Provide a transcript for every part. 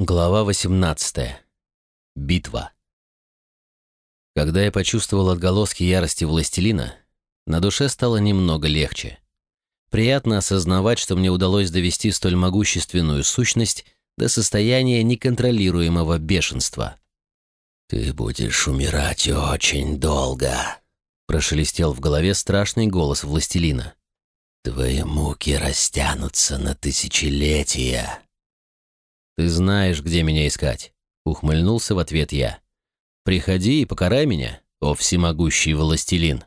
Глава 18. Битва. Когда я почувствовал отголоски ярости властелина, на душе стало немного легче. Приятно осознавать, что мне удалось довести столь могущественную сущность до состояния неконтролируемого бешенства. «Ты будешь умирать очень долго», — прошелестел в голове страшный голос властелина. «Твои муки растянутся на тысячелетия». «Ты знаешь, где меня искать», — ухмыльнулся в ответ я. «Приходи и покарай меня, о всемогущий властелин».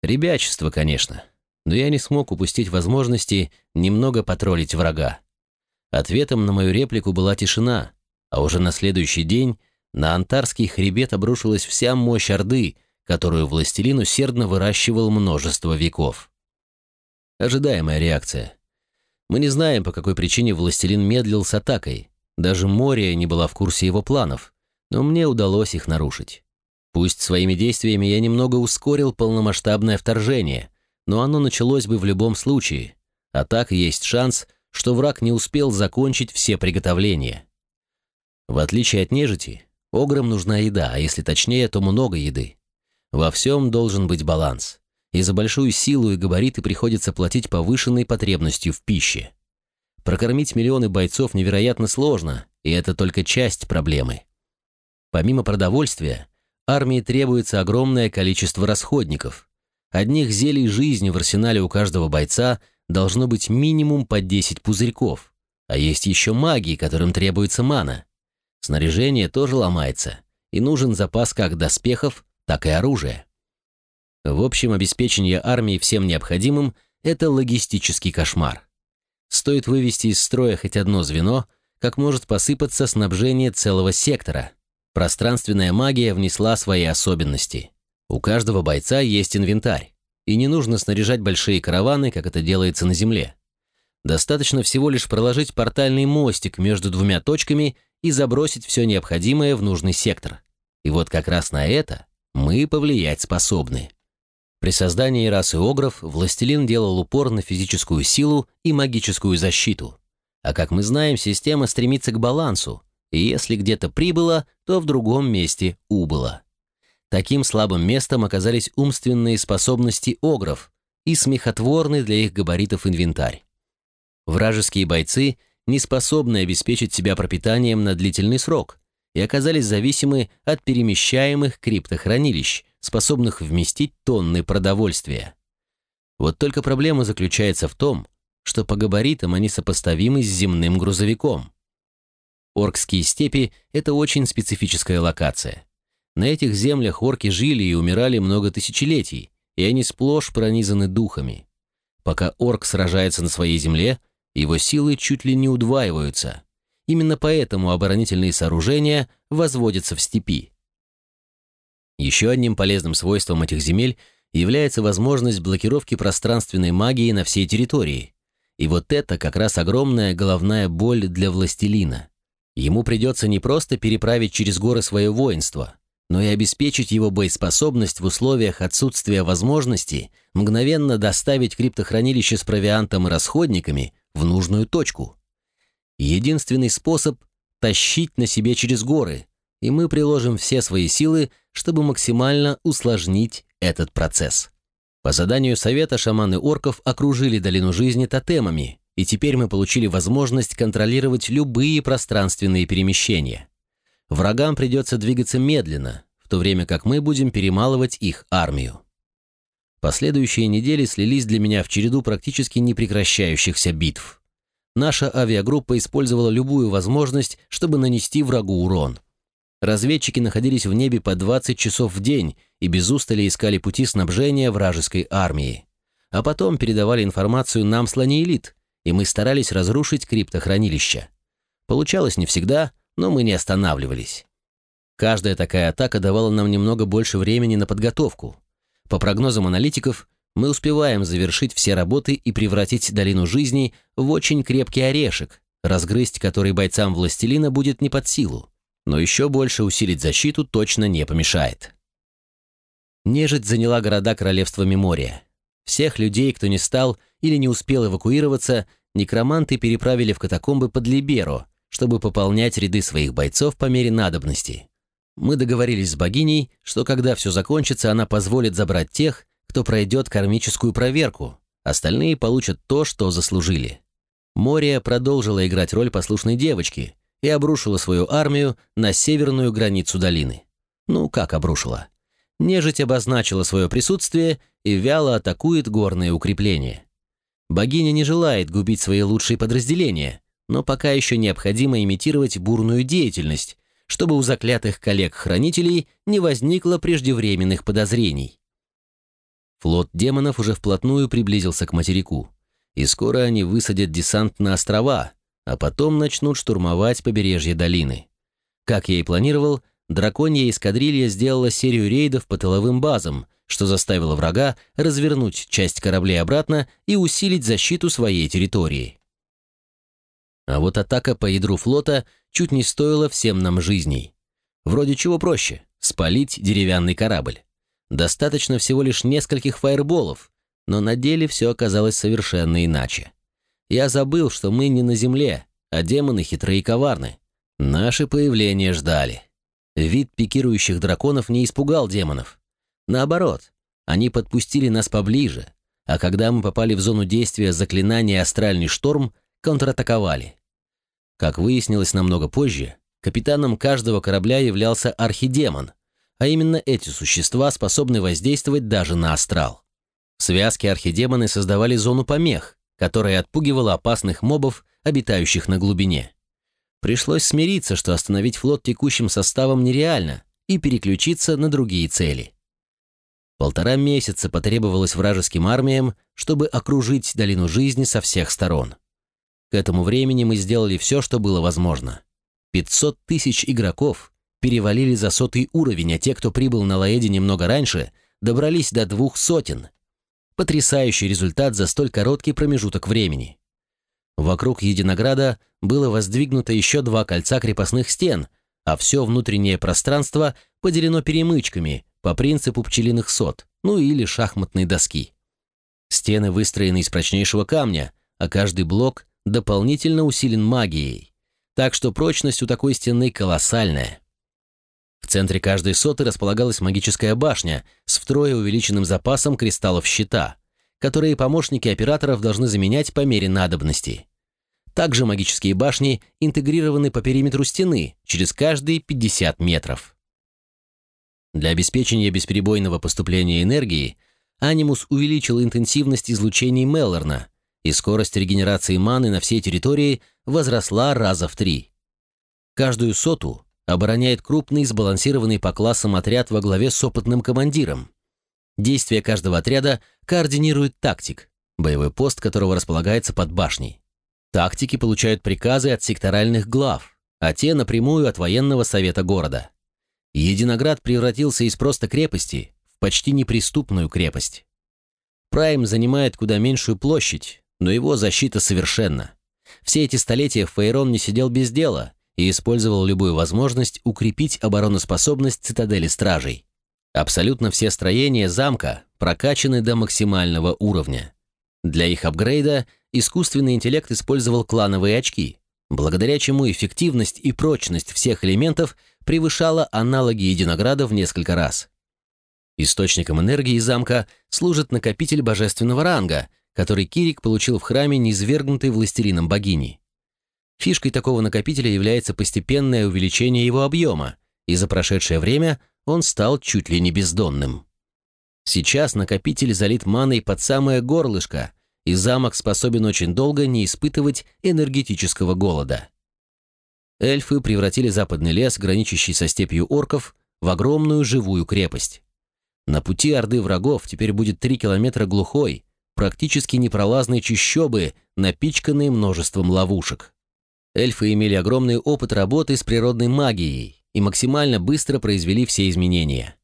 Ребячество, конечно, но я не смог упустить возможности немного потроллить врага. Ответом на мою реплику была тишина, а уже на следующий день на антарский хребет обрушилась вся мощь Орды, которую властелин усердно выращивал множество веков. Ожидаемая реакция. Мы не знаем, по какой причине властелин медлил с атакой. Даже Мория не была в курсе его планов, но мне удалось их нарушить. Пусть своими действиями я немного ускорил полномасштабное вторжение, но оно началось бы в любом случае, а так есть шанс, что враг не успел закончить все приготовления. В отличие от нежити, ограм нужна еда, а если точнее, то много еды. Во всем должен быть баланс и за большую силу и габариты приходится платить повышенной потребностью в пище. Прокормить миллионы бойцов невероятно сложно, и это только часть проблемы. Помимо продовольствия, армии требуется огромное количество расходников. Одних зелий жизни в арсенале у каждого бойца должно быть минимум по 10 пузырьков, а есть еще маги, которым требуется мана. Снаряжение тоже ломается, и нужен запас как доспехов, так и оружия. В общем, обеспечение армии всем необходимым – это логистический кошмар. Стоит вывести из строя хоть одно звено, как может посыпаться снабжение целого сектора. Пространственная магия внесла свои особенности. У каждого бойца есть инвентарь, и не нужно снаряжать большие караваны, как это делается на Земле. Достаточно всего лишь проложить портальный мостик между двумя точками и забросить все необходимое в нужный сектор. И вот как раз на это мы повлиять способны. При создании расы огров властелин делал упор на физическую силу и магическую защиту. А как мы знаем, система стремится к балансу, и если где-то прибыло, то в другом месте убыло. Таким слабым местом оказались умственные способности огров и смехотворный для их габаритов инвентарь. Вражеские бойцы не способны обеспечить себя пропитанием на длительный срок и оказались зависимы от перемещаемых криптохранилищ – способных вместить тонны продовольствия. Вот только проблема заключается в том, что по габаритам они сопоставимы с земным грузовиком. Оркские степи – это очень специфическая локация. На этих землях орки жили и умирали много тысячелетий, и они сплошь пронизаны духами. Пока орк сражается на своей земле, его силы чуть ли не удваиваются. Именно поэтому оборонительные сооружения возводятся в степи. Еще одним полезным свойством этих земель является возможность блокировки пространственной магии на всей территории. И вот это как раз огромная головная боль для властелина. Ему придется не просто переправить через горы свое воинство, но и обеспечить его боеспособность в условиях отсутствия возможности мгновенно доставить криптохранилище с провиантом и расходниками в нужную точку. Единственный способ – тащить на себе через горы, и мы приложим все свои силы, чтобы максимально усложнить этот процесс. По заданию совета шаманы орков окружили долину жизни тотемами, и теперь мы получили возможность контролировать любые пространственные перемещения. Врагам придется двигаться медленно, в то время как мы будем перемалывать их армию. Последующие недели слились для меня в череду практически непрекращающихся битв. Наша авиагруппа использовала любую возможность, чтобы нанести врагу урон – Разведчики находились в небе по 20 часов в день и без устали искали пути снабжения вражеской армии. А потом передавали информацию нам с Ланиэлит, и мы старались разрушить криптохранилище. Получалось не всегда, но мы не останавливались. Каждая такая атака давала нам немного больше времени на подготовку. По прогнозам аналитиков, мы успеваем завершить все работы и превратить долину жизни в очень крепкий орешек, разгрызть который бойцам властелина будет не под силу но еще больше усилить защиту точно не помешает. Нежить заняла города королевства Мемория. Всех людей, кто не стал или не успел эвакуироваться, некроманты переправили в катакомбы под Либеро, чтобы пополнять ряды своих бойцов по мере надобности. Мы договорились с богиней, что когда все закончится, она позволит забрать тех, кто пройдет кармическую проверку, остальные получат то, что заслужили. Мория продолжила играть роль послушной девочки и обрушила свою армию на северную границу долины. Ну, как обрушила? Нежить обозначила свое присутствие и вяло атакует горные укрепления. Богиня не желает губить свои лучшие подразделения, но пока еще необходимо имитировать бурную деятельность, чтобы у заклятых коллег-хранителей не возникло преждевременных подозрений. Флот демонов уже вплотную приблизился к материку, и скоро они высадят десант на острова, а потом начнут штурмовать побережье долины. Как я и планировал, драконья эскадрилья сделала серию рейдов по тыловым базам, что заставило врага развернуть часть кораблей обратно и усилить защиту своей территории. А вот атака по ядру флота чуть не стоила всем нам жизней. Вроде чего проще — спалить деревянный корабль. Достаточно всего лишь нескольких фаерболов, но на деле все оказалось совершенно иначе. Я забыл, что мы не на земле, а демоны хитрые и коварны. Наше появление ждали. Вид пикирующих драконов не испугал демонов. Наоборот, они подпустили нас поближе, а когда мы попали в зону действия заклинания «Астральный шторм», контратаковали. Как выяснилось намного позже, капитаном каждого корабля являлся архидемон, а именно эти существа способны воздействовать даже на астрал. В связке архидемоны создавали зону помех, которая отпугивала опасных мобов, обитающих на глубине. Пришлось смириться, что остановить флот текущим составом нереально, и переключиться на другие цели. Полтора месяца потребовалось вражеским армиям, чтобы окружить долину жизни со всех сторон. К этому времени мы сделали все, что было возможно. 500 тысяч игроков перевалили за сотый уровень, а те, кто прибыл на Лаэде немного раньше, добрались до двух сотен. Потрясающий результат за столь короткий промежуток времени. Вокруг Единограда было воздвигнуто еще два кольца крепостных стен, а все внутреннее пространство поделено перемычками, по принципу пчелиных сот, ну или шахматной доски. Стены выстроены из прочнейшего камня, а каждый блок дополнительно усилен магией, так что прочность у такой стены колоссальная. В центре каждой соты располагалась магическая башня с втрое увеличенным запасом кристаллов щита, которые помощники операторов должны заменять по мере надобности. Также магические башни интегрированы по периметру стены через каждые 50 метров. Для обеспечения бесперебойного поступления энергии Анимус увеличил интенсивность излучений Меллорна, и скорость регенерации маны на всей территории возросла раза в три. Каждую соту обороняет крупный сбалансированный по классам отряд во главе с опытным командиром. Действия каждого отряда координирует тактик, боевой пост которого располагается под башней. Тактики получают приказы от секторальных глав, а те напрямую от военного совета города. Единоград превратился из просто крепости в почти неприступную крепость. Прайм занимает куда меньшую площадь, но его защита совершенна. Все эти столетия Фейрон не сидел без дела и использовал любую возможность укрепить обороноспособность цитадели стражей. Абсолютно все строения замка прокачаны до максимального уровня. Для их апгрейда искусственный интеллект использовал клановые очки, благодаря чему эффективность и прочность всех элементов превышала аналоги Единограда в несколько раз. Источником энергии замка служит накопитель божественного ранга, который Кирик получил в храме, низвергнутой властелином богини. Фишкой такого накопителя является постепенное увеличение его объема, и за прошедшее время он стал чуть ли не бездонным. Сейчас накопитель залит маной под самое горлышко, и замок способен очень долго не испытывать энергетического голода. Эльфы превратили западный лес, граничащий со степью орков, в огромную живую крепость. На пути орды врагов теперь будет три километра глухой, практически непролазной чащобы, напичканной множеством ловушек. Эльфы имели огромный опыт работы с природной магией и максимально быстро произвели все изменения.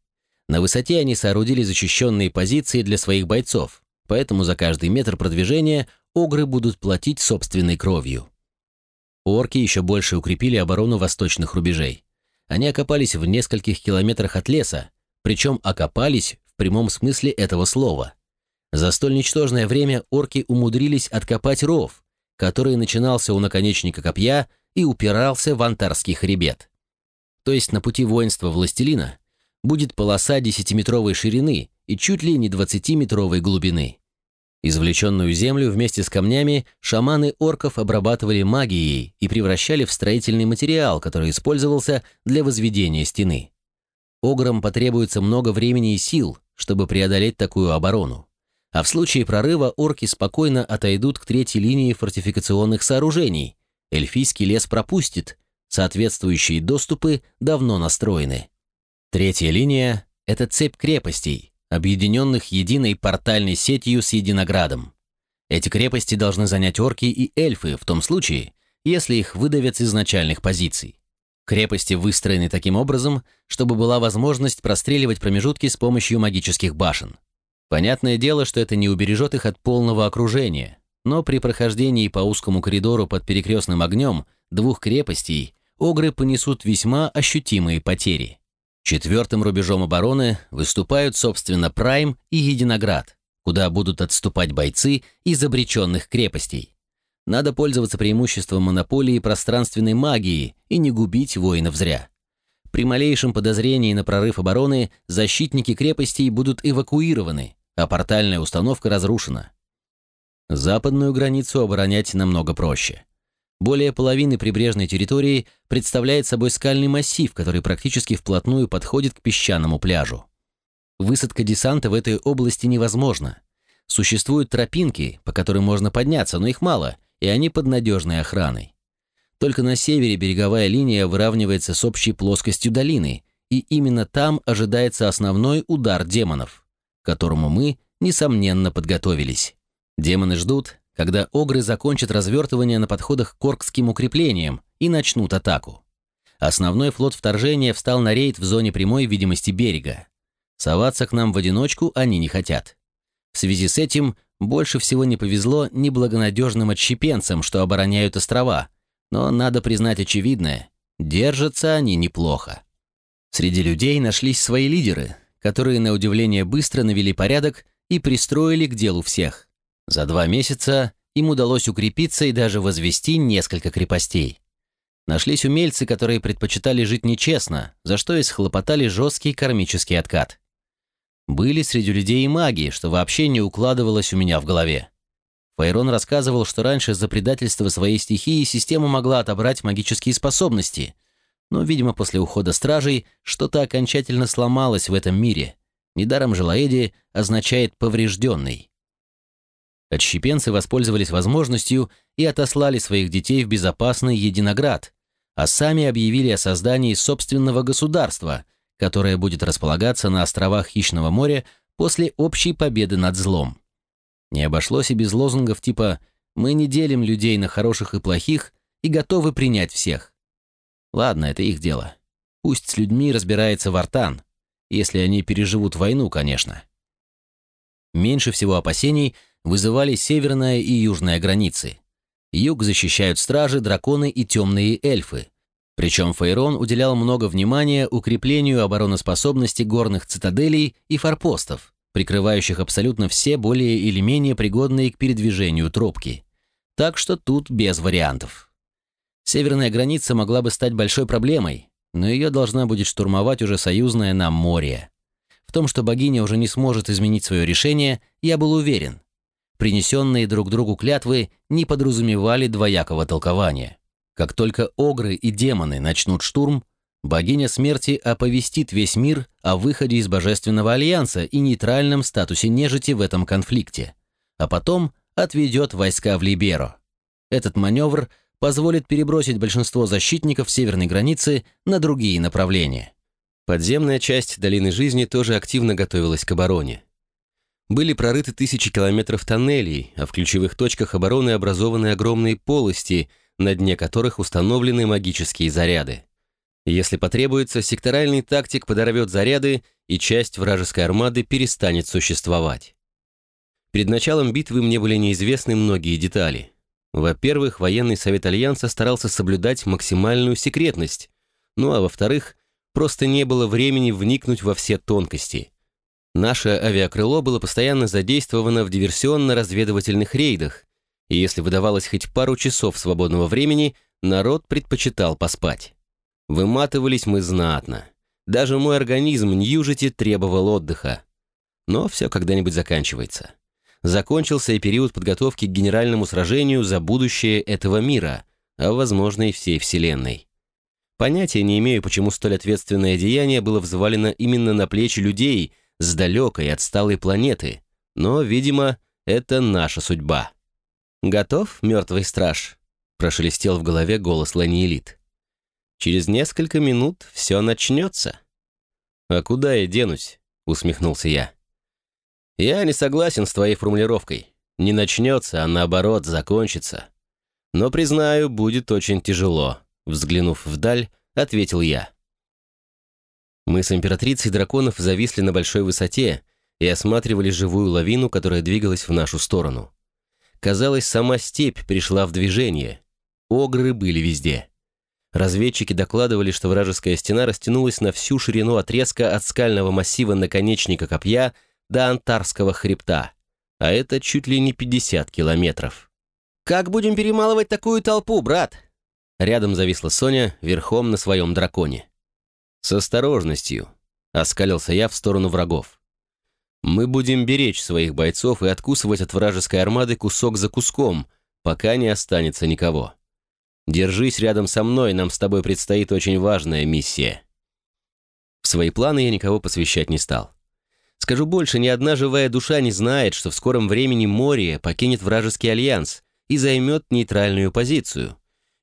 На высоте они соорудили защищенные позиции для своих бойцов, поэтому за каждый метр продвижения огры будут платить собственной кровью. Орки еще больше укрепили оборону восточных рубежей. Они окопались в нескольких километрах от леса, причем окопались в прямом смысле этого слова. За столь ничтожное время орки умудрились откопать ров, который начинался у наконечника копья и упирался в антарский хребет. То есть на пути воинства властелина будет полоса десятиметровой ширины и чуть ли не двадцатиметровой глубины. Извлеченную землю вместе с камнями шаманы орков обрабатывали магией и превращали в строительный материал, который использовался для возведения стены. Ограм потребуется много времени и сил, чтобы преодолеть такую оборону. А в случае прорыва орки спокойно отойдут к третьей линии фортификационных сооружений. Эльфийский лес пропустит, соответствующие доступы давно настроены. Третья линия – это цепь крепостей, объединенных единой портальной сетью с Единоградом. Эти крепости должны занять орки и эльфы в том случае, если их выдавят с изначальных позиций. Крепости выстроены таким образом, чтобы была возможность простреливать промежутки с помощью магических башен. Понятное дело, что это не убережет их от полного окружения, но при прохождении по узкому коридору под перекрестным огнем двух крепостей огры понесут весьма ощутимые потери. Четвертым рубежом обороны выступают, собственно, Прайм и Единоград, куда будут отступать бойцы из обреченных крепостей. Надо пользоваться преимуществом монополии пространственной магии и не губить воинов зря. При малейшем подозрении на прорыв обороны защитники крепостей будут эвакуированы, а портальная установка разрушена. Западную границу оборонять намного проще. Более половины прибрежной территории представляет собой скальный массив, который практически вплотную подходит к песчаному пляжу. Высадка десанта в этой области невозможна. Существуют тропинки, по которым можно подняться, но их мало, и они под надежной охраной. Только на севере береговая линия выравнивается с общей плоскостью долины, и именно там ожидается основной удар демонов к которому мы, несомненно, подготовились. Демоны ждут, когда огры закончат развертывание на подходах к коркским укреплениям и начнут атаку. Основной флот вторжения встал на рейд в зоне прямой видимости берега. Соваться к нам в одиночку они не хотят. В связи с этим больше всего не повезло неблагонадежным отщепенцам, что обороняют острова, но надо признать очевидное, держатся они неплохо. Среди людей нашлись свои лидеры, которые, на удивление, быстро навели порядок и пристроили к делу всех. За два месяца им удалось укрепиться и даже возвести несколько крепостей. Нашлись умельцы, которые предпочитали жить нечестно, за что и схлопотали жесткий кармический откат. Были среди людей и маги, что вообще не укладывалось у меня в голове. Файрон рассказывал, что раньше за предательство своей стихии система могла отобрать магические способности, но, видимо, после ухода стражей что-то окончательно сломалось в этом мире. Недаром же Лаэди означает «поврежденный». Отщепенцы воспользовались возможностью и отослали своих детей в безопасный Единоград, а сами объявили о создании собственного государства, которое будет располагаться на островах Хищного моря после общей победы над злом. Не обошлось и без лозунгов типа «Мы не делим людей на хороших и плохих и готовы принять всех». Ладно, это их дело. Пусть с людьми разбирается Вартан, если они переживут войну, конечно. Меньше всего опасений вызывали северная и южная границы. Юг защищают стражи, драконы и темные эльфы. Причем Фейрон уделял много внимания укреплению обороноспособности горных цитаделей и форпостов, прикрывающих абсолютно все более или менее пригодные к передвижению тропки. Так что тут без вариантов. Северная граница могла бы стать большой проблемой, но ее должна будет штурмовать уже союзная нам море. В том, что богиня уже не сможет изменить свое решение, я был уверен. Принесенные друг другу клятвы не подразумевали двоякого толкования. Как только огры и демоны начнут штурм, богиня смерти оповестит весь мир о выходе из Божественного Альянса и нейтральном статусе нежити в этом конфликте, а потом отведет войска в Либеро. Этот маневр – позволит перебросить большинство защитников северной границы на другие направления. Подземная часть Долины Жизни тоже активно готовилась к обороне. Были прорыты тысячи километров тоннелей, а в ключевых точках обороны образованы огромные полости, на дне которых установлены магические заряды. Если потребуется, секторальный тактик подорвет заряды, и часть вражеской армады перестанет существовать. Перед началом битвы мне были неизвестны многие детали. Во-первых, военный совет Альянса старался соблюдать максимальную секретность, ну а во-вторых, просто не было времени вникнуть во все тонкости. Наше авиакрыло было постоянно задействовано в диверсионно-разведывательных рейдах, и если выдавалось хоть пару часов свободного времени, народ предпочитал поспать. Выматывались мы знатно. Даже мой организм Ньюжити требовал отдыха. Но все когда-нибудь заканчивается. Закончился и период подготовки к генеральному сражению за будущее этого мира, а, возможно, и всей Вселенной. Понятия не имею, почему столь ответственное деяние было взвалено именно на плечи людей с далекой отсталой планеты, но, видимо, это наша судьба. «Готов, мертвый страж?» – прошелестел в голове голос Ланиэлит. «Через несколько минут все начнется». «А куда я денусь?» – усмехнулся я. «Я не согласен с твоей формулировкой. Не начнется, а наоборот закончится. Но, признаю, будет очень тяжело», — взглянув вдаль, ответил я. Мы с императрицей драконов зависли на большой высоте и осматривали живую лавину, которая двигалась в нашу сторону. Казалось, сама степь пришла в движение. Огры были везде. Разведчики докладывали, что вражеская стена растянулась на всю ширину отрезка от скального массива наконечника копья до Антарского хребта, а это чуть ли не 50 километров. «Как будем перемалывать такую толпу, брат?» Рядом зависла Соня, верхом на своем драконе. «С осторожностью», — оскалился я в сторону врагов. «Мы будем беречь своих бойцов и откусывать от вражеской армады кусок за куском, пока не останется никого. Держись рядом со мной, нам с тобой предстоит очень важная миссия». В свои планы я никого посвящать не стал. Скажу больше, ни одна живая душа не знает, что в скором времени море покинет вражеский альянс, и займет нейтральную позицию.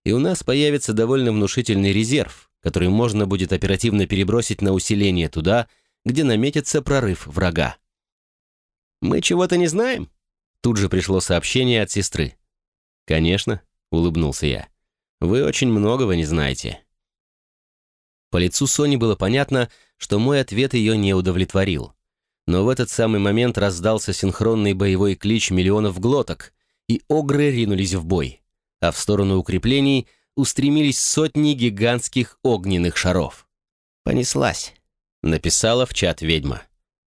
И у нас появится довольно внушительный резерв, который можно будет оперативно перебросить на усиление туда, где наметится прорыв врага. «Мы чего-то не знаем?» Тут же пришло сообщение от сестры. «Конечно», — улыбнулся я. «Вы очень многого не знаете». По лицу Сони было понятно, что мой ответ ее не удовлетворил. Но в этот самый момент раздался синхронный боевой клич миллионов глоток, и огры ринулись в бой, а в сторону укреплений устремились сотни гигантских огненных шаров. «Понеслась», — написала в чат ведьма.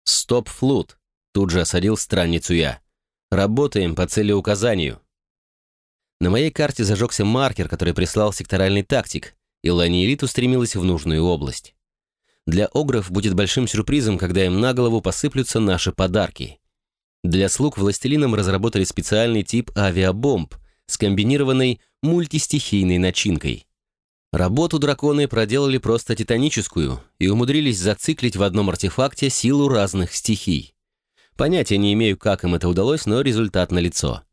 «Стоп, флут», — тут же осадил странницу я. «Работаем по целеуказанию». На моей карте зажегся маркер, который прислал секторальный тактик, и Ланиэлит устремилась в нужную область. Для огров будет большим сюрпризом, когда им на голову посыплются наши подарки. Для слуг властелинам разработали специальный тип авиабомб с комбинированной мультистихийной начинкой. Работу драконы проделали просто титаническую и умудрились зациклить в одном артефакте силу разных стихий. Понятия не имею, как им это удалось, но результат налицо.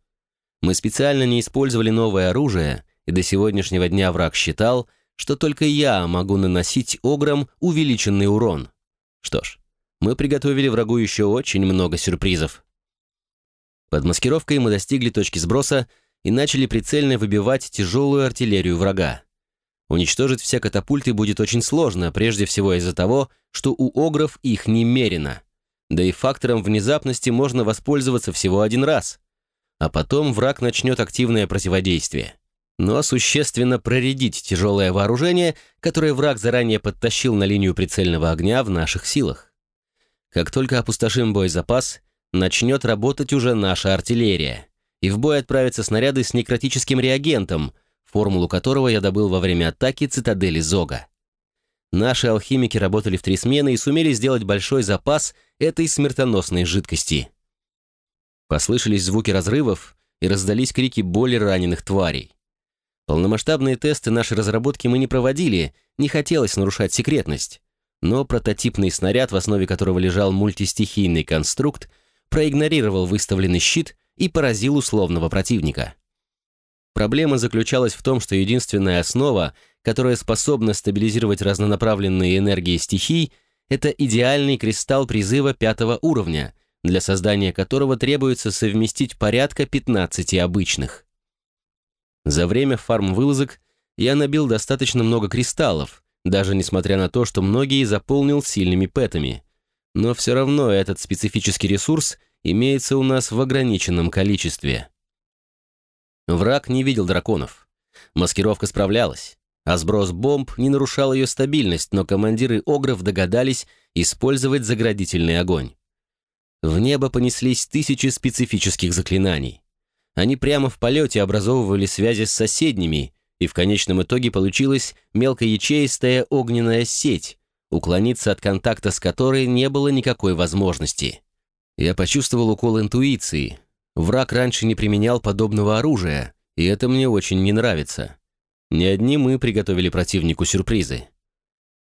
Мы специально не использовали новое оружие, и до сегодняшнего дня враг считал, что только я могу наносить ограм увеличенный урон. Что ж, мы приготовили врагу еще очень много сюрпризов. Под маскировкой мы достигли точки сброса и начали прицельно выбивать тяжелую артиллерию врага. Уничтожить все катапульты будет очень сложно, прежде всего из-за того, что у огров их немерено. Да и фактором внезапности можно воспользоваться всего один раз. А потом враг начнет активное противодействие. Но существенно проредить тяжелое вооружение, которое враг заранее подтащил на линию прицельного огня в наших силах. Как только опустошим боезапас, начнет работать уже наша артиллерия, и в бой отправятся снаряды с некротическим реагентом, формулу которого я добыл во время атаки цитадели Зога. Наши алхимики работали в три смены и сумели сделать большой запас этой смертоносной жидкости. Послышались звуки разрывов и раздались крики боли раненых тварей. Полномасштабные тесты нашей разработки мы не проводили, не хотелось нарушать секретность. Но прототипный снаряд, в основе которого лежал мультистихийный конструкт, проигнорировал выставленный щит и поразил условного противника. Проблема заключалась в том, что единственная основа, которая способна стабилизировать разнонаправленные энергии стихий, это идеальный кристалл призыва пятого уровня, для создания которого требуется совместить порядка 15 обычных. За время фарм-вылазок я набил достаточно много кристаллов, даже несмотря на то, что многие заполнил сильными пэтами – но все равно этот специфический ресурс имеется у нас в ограниченном количестве. Враг не видел драконов. Маскировка справлялась, а сброс бомб не нарушал ее стабильность, но командиры Огров догадались использовать заградительный огонь. В небо понеслись тысячи специфических заклинаний. Они прямо в полете образовывали связи с соседними, и в конечном итоге получилась мелкоячеистая огненная сеть, уклониться от контакта с которой не было никакой возможности. Я почувствовал укол интуиции. Враг раньше не применял подобного оружия, и это мне очень не нравится. Не одни мы приготовили противнику сюрпризы.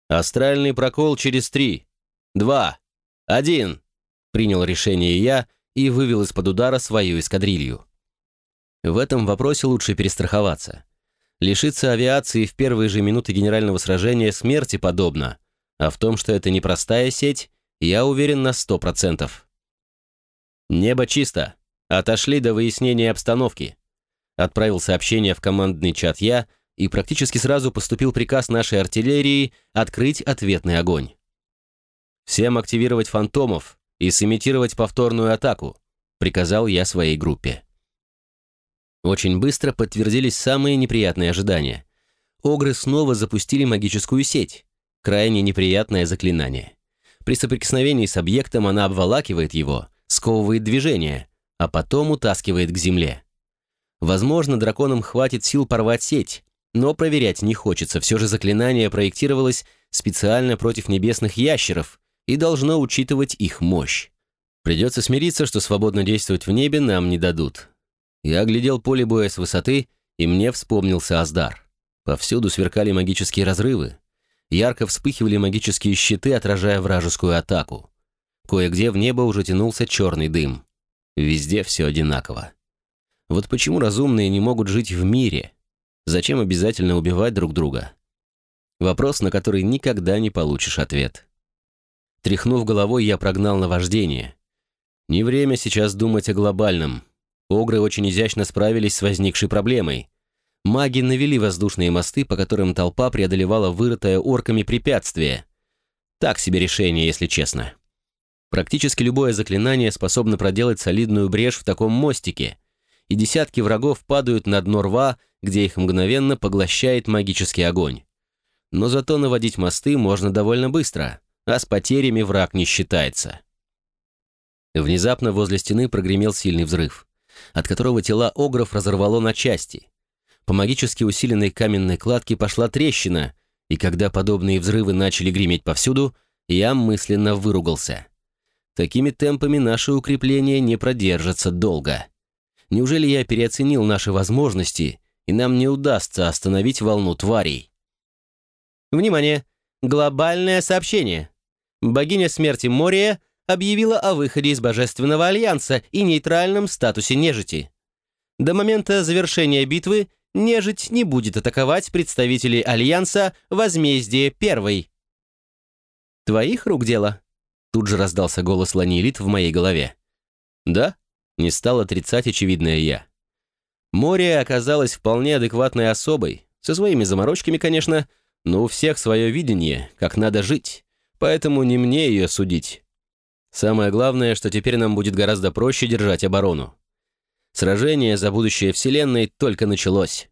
«Астральный прокол через три, два, один», принял решение я и вывел из-под удара свою эскадрилью. В этом вопросе лучше перестраховаться. Лишиться авиации в первые же минуты генерального сражения смерти подобно, а в том, что это непростая сеть, я уверен на сто процентов. «Небо чисто. Отошли до выяснения обстановки». Отправил сообщение в командный чат я, и практически сразу поступил приказ нашей артиллерии открыть ответный огонь. «Всем активировать фантомов и сымитировать повторную атаку», приказал я своей группе. Очень быстро подтвердились самые неприятные ожидания. Огры снова запустили магическую сеть. Крайне неприятное заклинание. При соприкосновении с объектом она обволакивает его, сковывает движение, а потом утаскивает к земле. Возможно, драконам хватит сил порвать сеть, но проверять не хочется, все же заклинание проектировалось специально против небесных ящеров и должно учитывать их мощь. Придется смириться, что свободно действовать в небе нам не дадут. Я оглядел поле боя с высоты, и мне вспомнился Аздар. Повсюду сверкали магические разрывы. Ярко вспыхивали магические щиты, отражая вражескую атаку. Кое-где в небо уже тянулся черный дым. Везде все одинаково. Вот почему разумные не могут жить в мире? Зачем обязательно убивать друг друга? Вопрос, на который никогда не получишь ответ. Тряхнув головой, я прогнал наваждение. Не время сейчас думать о глобальном. Огры очень изящно справились с возникшей проблемой. Маги навели воздушные мосты, по которым толпа преодолевала вырытое орками препятствие. Так себе решение, если честно. Практически любое заклинание способно проделать солидную брешь в таком мостике, и десятки врагов падают на дно рва, где их мгновенно поглощает магический огонь. Но зато наводить мосты можно довольно быстро, а с потерями враг не считается. Внезапно возле стены прогремел сильный взрыв, от которого тела огров разорвало на части. По магически усиленной каменной кладке пошла трещина, и когда подобные взрывы начали греметь повсюду, я мысленно выругался. Такими темпами наши укрепления не продержатся долго. Неужели я переоценил наши возможности, и нам не удастся остановить волну тварей? Внимание! Глобальное сообщение! Богиня смерти Мория объявила о выходе из Божественного Альянса и нейтральном статусе нежити. До момента завершения битвы нежить не будет атаковать представителей Альянса Возмездие Первой. «Твоих рук дело?» Тут же раздался голос Ланилит в моей голове. «Да?» Не стал отрицать очевидное я. Море оказалась вполне адекватной особой, со своими заморочками, конечно, но у всех свое видение, как надо жить, поэтому не мне ее судить. Самое главное, что теперь нам будет гораздо проще держать оборону. Сражение за будущее Вселенной только началось.